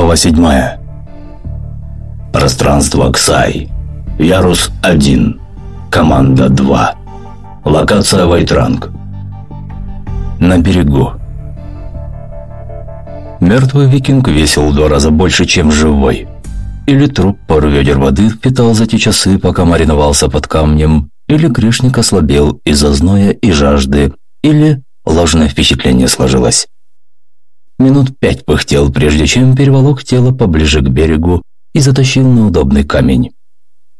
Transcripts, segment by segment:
Глава 7. Пространство Ксай. Ярус 1. Команда 2. Локация Вайтранг. На берегу. Мертвый викинг весил в два раза больше, чем живой. Или труп пару ведер воды впитал за те часы, пока мариновался под камнем, или грешник ослабел из-за зноя и жажды, или ложное впечатление сложилось. Минут пять пыхтел, прежде чем переволок тело поближе к берегу и затащил на удобный камень.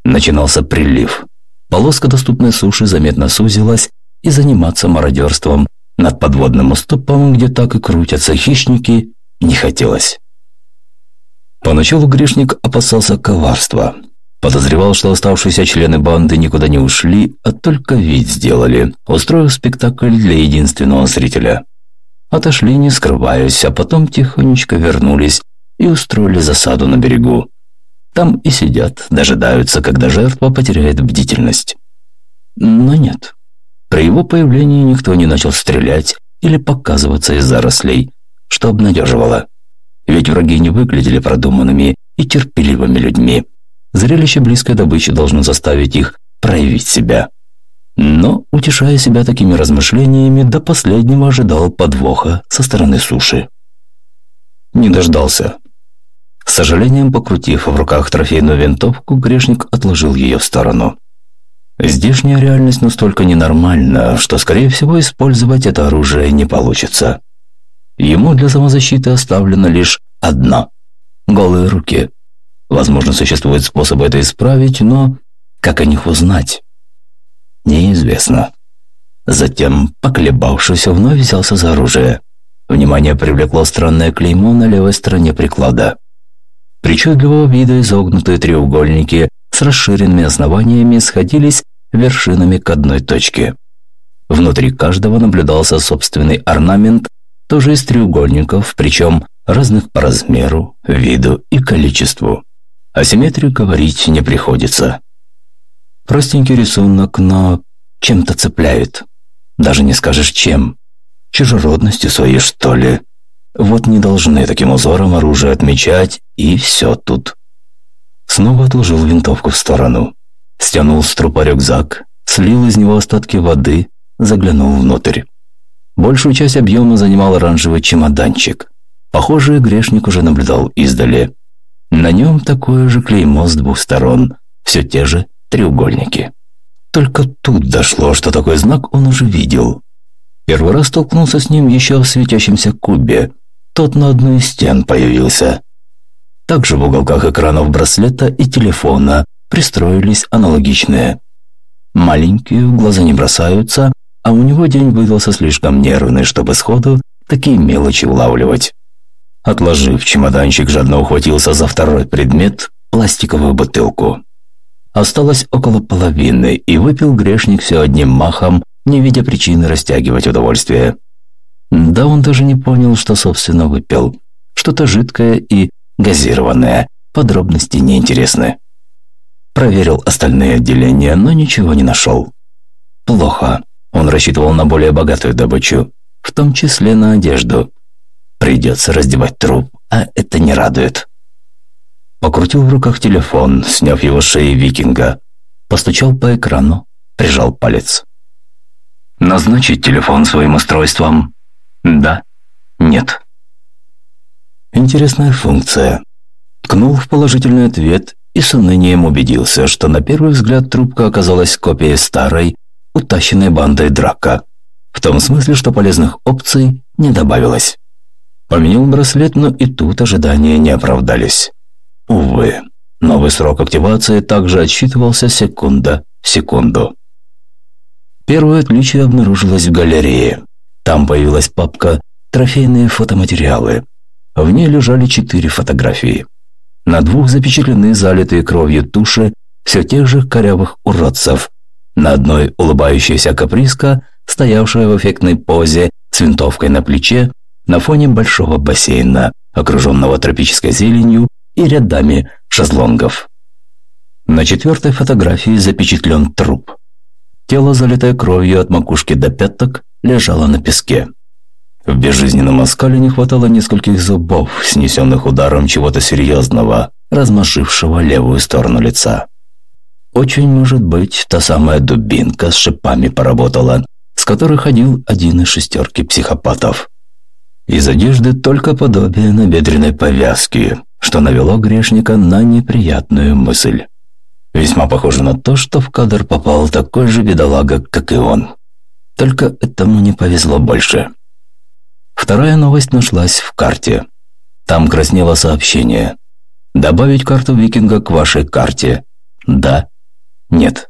Начинался прилив. Полоска доступной суши заметно сузилась, и заниматься мародерством над подводным уступом, где так и крутятся хищники, не хотелось. Поначалу грешник опасался коварства. Подозревал, что оставшиеся члены банды никуда не ушли, а только вид сделали, устроив спектакль для единственного зрителя. Отошли, не скрываясь, а потом тихонечко вернулись и устроили засаду на берегу. Там и сидят, дожидаются, когда жертва потеряет бдительность. Но нет. При его появлении никто не начал стрелять или показываться из зарослей, что обнадеживало. Ведь враги не выглядели продуманными и терпеливыми людьми. Зрелище близкой добычи должно заставить их проявить себя но, утешая себя такими размышлениями, до последнего ожидал подвоха со стороны суши. Не дождался. С сожалением, покрутив в руках трофейную винтовку, грешник отложил ее в сторону. Здешняя реальность настолько ненормальна, что, скорее всего, использовать это оружие не получится. Ему для самозащиты оставлено лишь одно – голые руки. Возможно, существует способ это исправить, но как о них узнать? Неизвестно. Затем, поколебавшись, вновь взялся за оружие. Внимание привлекло странное клеймо на левой стороне приклада. Причудливого вида изогнутые треугольники с расширенными основаниями сходились вершинами к одной точке. Внутри каждого наблюдался собственный орнамент, тоже из треугольников, причем разных по размеру, виду и количеству. О симметрии говорить не приходится. Простенький рисунок, но чем-то цепляет. Даже не скажешь чем. Чужеродностью своей, что ли. Вот не должны таким узором оружие отмечать, и все тут. Снова отложил винтовку в сторону. Стянул с трупа рюкзак, слил из него остатки воды, заглянул внутрь. Большую часть объема занимал оранжевый чемоданчик. Похоже, грешник уже наблюдал издали. На нем такое же клеймо с двух сторон, все те же треугольники. Только тут дошло, что такой знак он уже видел. Первый раз столкнулся с ним еще в светящемся кубе. Тот на одной из стен появился. Также в уголках экранов браслета и телефона пристроились аналогичные. Маленькие, глаза не бросаются, а у него день выдался слишком нервный, чтобы сходу такие мелочи улавливать. Отложив чемоданчик, жадно ухватился за второй предмет – пластиковую бутылку. Осталось около половины, и выпил грешник все одним махом, не видя причины растягивать удовольствие. Да он даже не понял, что собственно выпил. Что-то жидкое и газированное, подробности неинтересны. Проверил остальные отделения, но ничего не нашел. Плохо. Он рассчитывал на более богатую добычу, в том числе на одежду. Придется раздевать труп, а это не радует. Покрутил в руках телефон, сняв его шеи викинга. Постучал по экрану, прижал палец. «Назначить телефон своим устройством?» «Да», «Нет». Интересная функция. Ткнул в положительный ответ и с унынием убедился, что на первый взгляд трубка оказалась копией старой, утащенной бандой драка. В том смысле, что полезных опций не добавилось. Поменял браслет, но и тут ожидания не оправдались. Увы, новый срок активации также отсчитывался секунда в секунду. Первое отличие обнаружилось в галерее. Там появилась папка «Трофейные фотоматериалы». В ней лежали четыре фотографии. На двух запечатлены залитые кровью туши все тех же корявых уродцев. На одной улыбающаяся каприска, стоявшая в эффектной позе с винтовкой на плече на фоне большого бассейна, окруженного тропической зеленью и рядами шезлонгов. На четвертой фотографии запечатлен труп. Тело, залитое кровью от макушки до пяток, лежало на песке. В безжизненном оскале не хватало нескольких зубов, снесенных ударом чего-то серьезного, размашившего левую сторону лица. Очень может быть, та самая дубинка с шипами поработала, с которой ходил один из шестерки психопатов. Из одежды только подобие набедренной повязки, что навело грешника на неприятную мысль. Весьма похоже на то, что в кадр попал такой же бедолага, как и он. Только этому не повезло больше. Вторая новость нашлась в карте. Там краснело сообщение. «Добавить карту викинга к вашей карте. Да. Нет».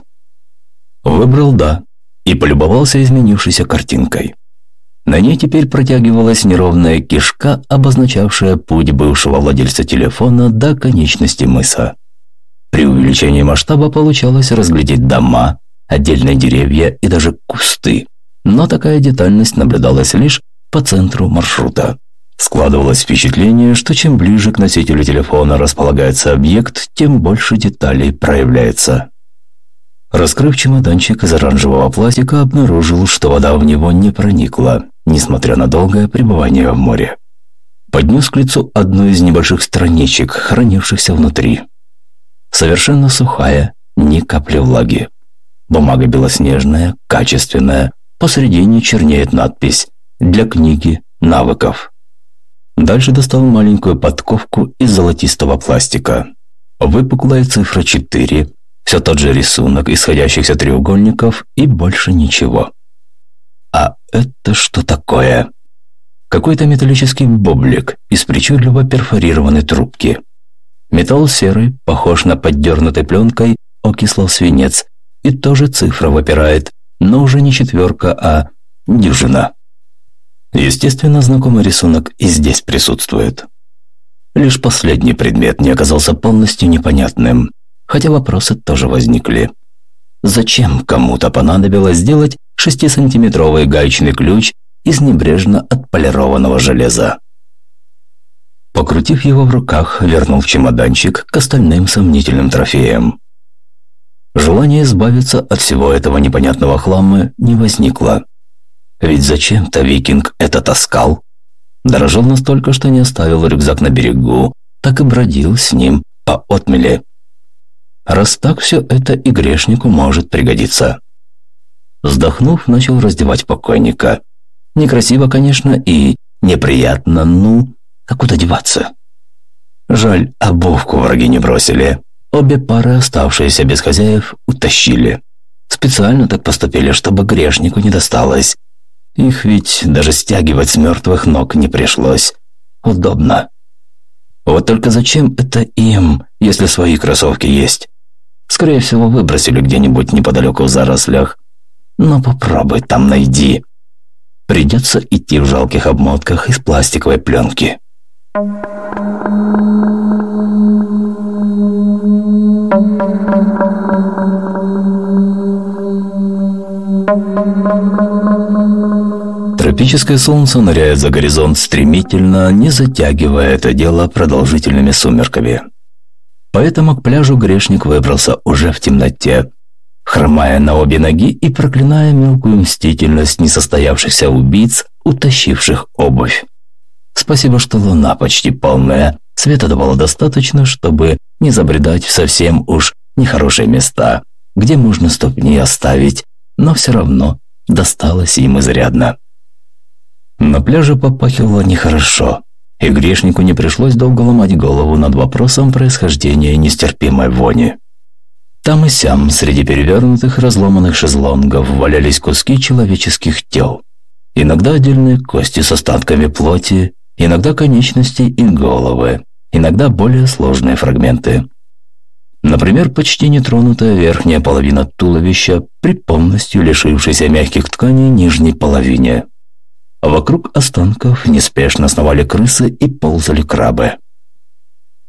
Выбрал «да» и полюбовался изменившейся картинкой. На ней теперь протягивалась неровная кишка, обозначавшая путь бывшего владельца телефона до конечности мыса. При увеличении масштаба получалось разглядеть дома, отдельные деревья и даже кусты. Но такая детальность наблюдалась лишь по центру маршрута. Складывалось впечатление, что чем ближе к носителю телефона располагается объект, тем больше деталей проявляется. Раскрыв чемоданчик из оранжевого пластика, обнаружил, что вода в него не проникла, несмотря на долгое пребывание в море. Поднес к лицу одну из небольших страничек, хранившихся внутри. Совершенно сухая, ни капли влаги. Бумага белоснежная, качественная, посредине чернеет надпись «Для книги навыков». Дальше достал маленькую подковку из золотистого пластика. Выпуклая цифра 4, все тот же рисунок исходящихся треугольников и больше ничего. А это что такое? Какой-то металлический боблик из причудливо перфорированной трубки. Металл серый, похож на поддернутой пленкой окислов свинец, и тоже цифра выпирает, но уже не четверка, а дюжина. Естественно, знакомый рисунок и здесь присутствует. Лишь последний предмет не оказался полностью непонятным, хотя вопросы тоже возникли. Зачем кому-то понадобилось сделать 6-сантиметровый гаечный ключ из небрежно отполированного железа? Покрутив его в руках, вернул в чемоданчик к остальным сомнительным трофеям. Желание избавиться от всего этого непонятного хлама не возникло. Ведь зачем-то викинг это таскал. Дорожил настолько, что не оставил рюкзак на берегу, так и бродил с ним по отмеле. Раз так, все это и грешнику может пригодиться. Вздохнув, начал раздевать покойника. Некрасиво, конечно, и неприятно, ну, а куда деваться? Жаль, обувку враги не бросили. Обе пары, оставшиеся без хозяев, утащили. Специально так поступили, чтобы грешнику не досталось. Их ведь даже стягивать с мертвых ног не пришлось. Удобно. Вот только зачем это им, если свои кроссовки есть? Скорее всего, выбросили где-нибудь неподалеку в зарослях. Но попробуй там найди. Придется идти в жалких обмотках из пластиковой пленки. Тропическое солнце ныряет за горизонт стремительно, не затягивая это дело продолжительными сумерками. Поэтому к пляжу грешник выбрался уже в темноте, хромая на обе ноги и проклиная мелкую мстительность несостоявшихся убийц, утащивших обувь. Спасибо, что луна почти полная. Света давало достаточно, чтобы не забредать в совсем уж нехорошие места, где можно ступни оставить, но все равно досталось им изрядно. На пляже попахивало нехорошо, и грешнику не пришлось долго ломать голову над вопросом происхождения нестерпимой вони. Там и сям, среди перевернутых разломанных шезлонгов, валялись куски человеческих тел. Иногда отдельные кости с остатками плоти, иногда конечности и головы, иногда более сложные фрагменты. Например, почти нетронутая верхняя половина туловища при полностью лишившейся мягких тканей нижней половине. Вокруг останков неспешно сновали крысы и ползали крабы.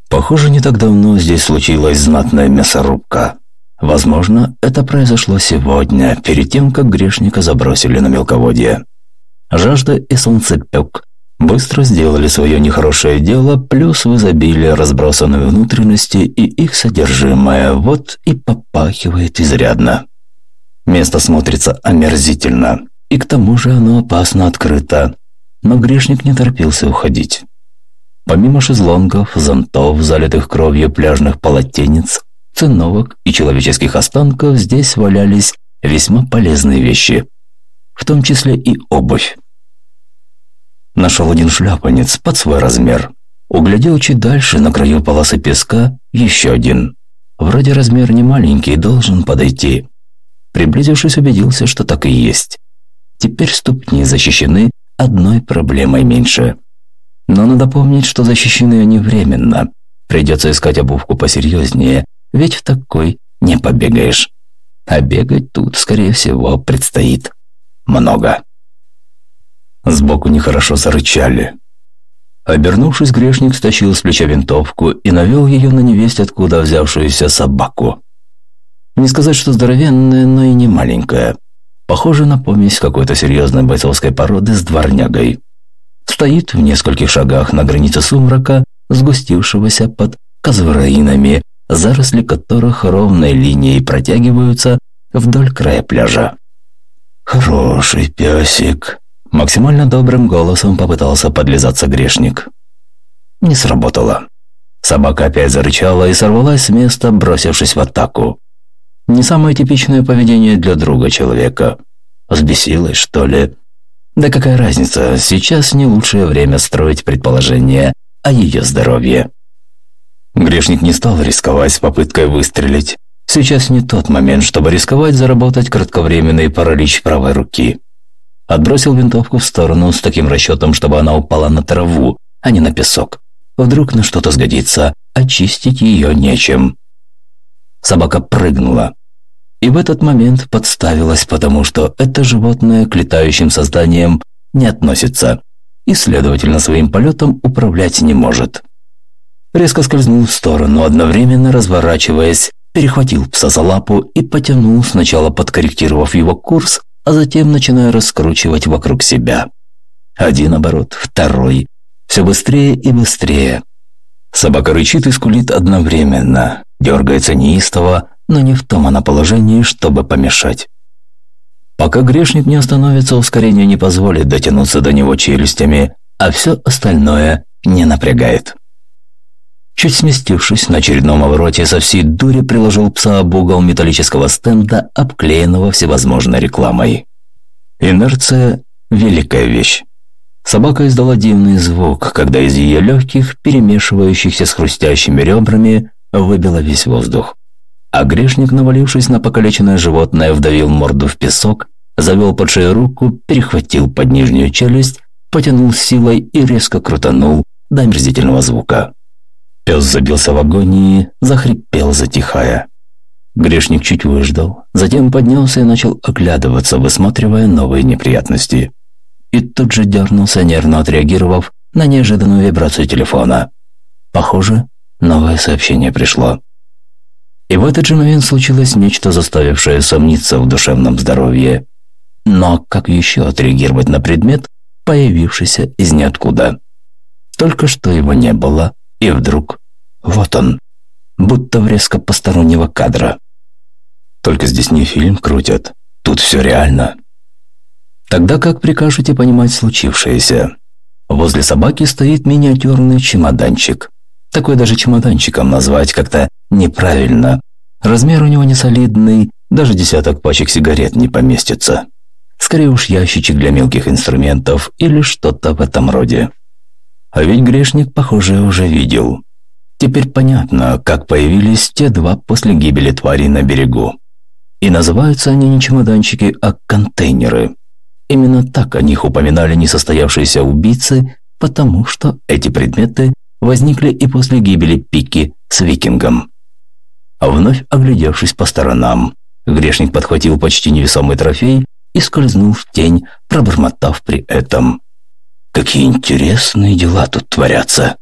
Похоже, не так давно здесь случилась знатная мясорубка. Возможно, это произошло сегодня, перед тем, как грешника забросили на мелководье. Жажда и солнцепек быстро сделали свое нехорошее дело, плюс в изобилии разбросаны внутренности и их содержимое, вот и попахивает изрядно. Место смотрится омерзительно, и к тому же оно опасно открыто. Но грешник не торопился уходить. Помимо шезлонгов, зонтов, залитых кровью пляжных полотенец, циновок и человеческих останков здесь валялись весьма полезные вещи, в том числе и обувь. Нашел один шляпанец под свой размер. Углядел чуть дальше, на краю полосы песка, еще один. Вроде размер не маленький, должен подойти. Приблизившись, убедился, что так и есть. Теперь ступни защищены одной проблемой меньше. Но надо помнить, что защищены они временно. Придется искать обувку посерьезнее, ведь в такой не побегаешь. А бегать тут, скорее всего, предстоит много. Сбоку нехорошо зарычали. Обернувшись, грешник стащил с плеча винтовку и навел ее на невесть, откуда взявшуюся собаку. Не сказать, что здоровенная, но и не маленькая. Похоже на помесь какой-то серьезной бойцовской породы с дворнягой. Стоит в нескольких шагах на границе сумрака, сгустившегося под казвараинами, заросли которых ровной линией протягиваются вдоль края пляжа. «Хороший песик», – максимально добрым голосом попытался подлизаться грешник. Не сработало. Собака опять зарычала и сорвалась с места, бросившись в атаку. Не самое типичное поведение для друга человека. Взбесилась, что ли? Да какая разница, сейчас не лучшее время строить предположения о ее здоровье. Грешник не стал рисковать с попыткой выстрелить. Сейчас не тот момент, чтобы рисковать заработать кратковременный паралич правой руки. Отбросил винтовку в сторону с таким расчетом, чтобы она упала на траву, а не на песок. Вдруг на что-то сгодится, очистить ее нечем. Собака прыгнула. И в этот момент подставилась, потому что это животное к летающим созданиям не относится и, следовательно, своим полетом управлять не может. Резко скользнул в сторону, одновременно разворачиваясь, перехватил пса за лапу и потянул, сначала подкорректировав его курс, а затем начиная раскручивать вокруг себя. Один оборот, второй. Все быстрее и быстрее. Собака рычит и скулит одновременно, дергается неистово, но не в том она положении, чтобы помешать. Пока грешник не остановится, ускорение не позволит дотянуться до него челюстями, а все остальное не напрягает. Чуть сместившись на очередном обороте, со всей дури приложил пса об угол металлического стенда, обклеенного всевозможной рекламой. Инерция – великая вещь. Собака издала дивный звук, когда из ее легких, перемешивающихся с хрустящими ребрами, выбило весь воздух. А грешник, навалившись на покалеченное животное, вдавил морду в песок, завел под шею руку, перехватил под нижнюю челюсть, потянул силой и резко крутанул до омерзительного звука. Пес забился в агонии, захрипел, затихая. Грешник чуть выждал, затем поднялся и начал оглядываться, высматривая новые неприятности. И тут же дернулся, нервно отреагировав на неожиданную вибрацию телефона. Похоже, новое сообщение пришло. И в этот же момент случилось нечто, заставившее сомниться в душевном здоровье. Но как еще отреагировать на предмет, появившийся из ниоткуда? Только что его не было, и вдруг вот он, будто врезка постороннего кадра. Только здесь не фильм крутят, тут все реально. Тогда как прикажете понимать случившееся? Возле собаки стоит миниатюрный чемоданчик. Такой даже чемоданчиком назвать как-то неправильно. Размер у него не солидный, даже десяток пачек сигарет не поместится. Скорее уж ящичек для мелких инструментов или что-то в этом роде. А ведь грешник, похоже, уже видел. Теперь понятно, как появились те два после гибели тварей на берегу. И называются они не чемоданчики, а контейнеры. Именно так о них упоминали несостоявшиеся убийцы, потому что эти предметы возникли и после гибели Пики с викингом. А вновь оглядевшись по сторонам, грешник подхватил почти невесомый трофей и скользнул в тень, пробормотав при этом. Какие интересные дела тут творятся.